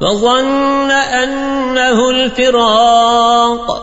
وظن أنه الفراق.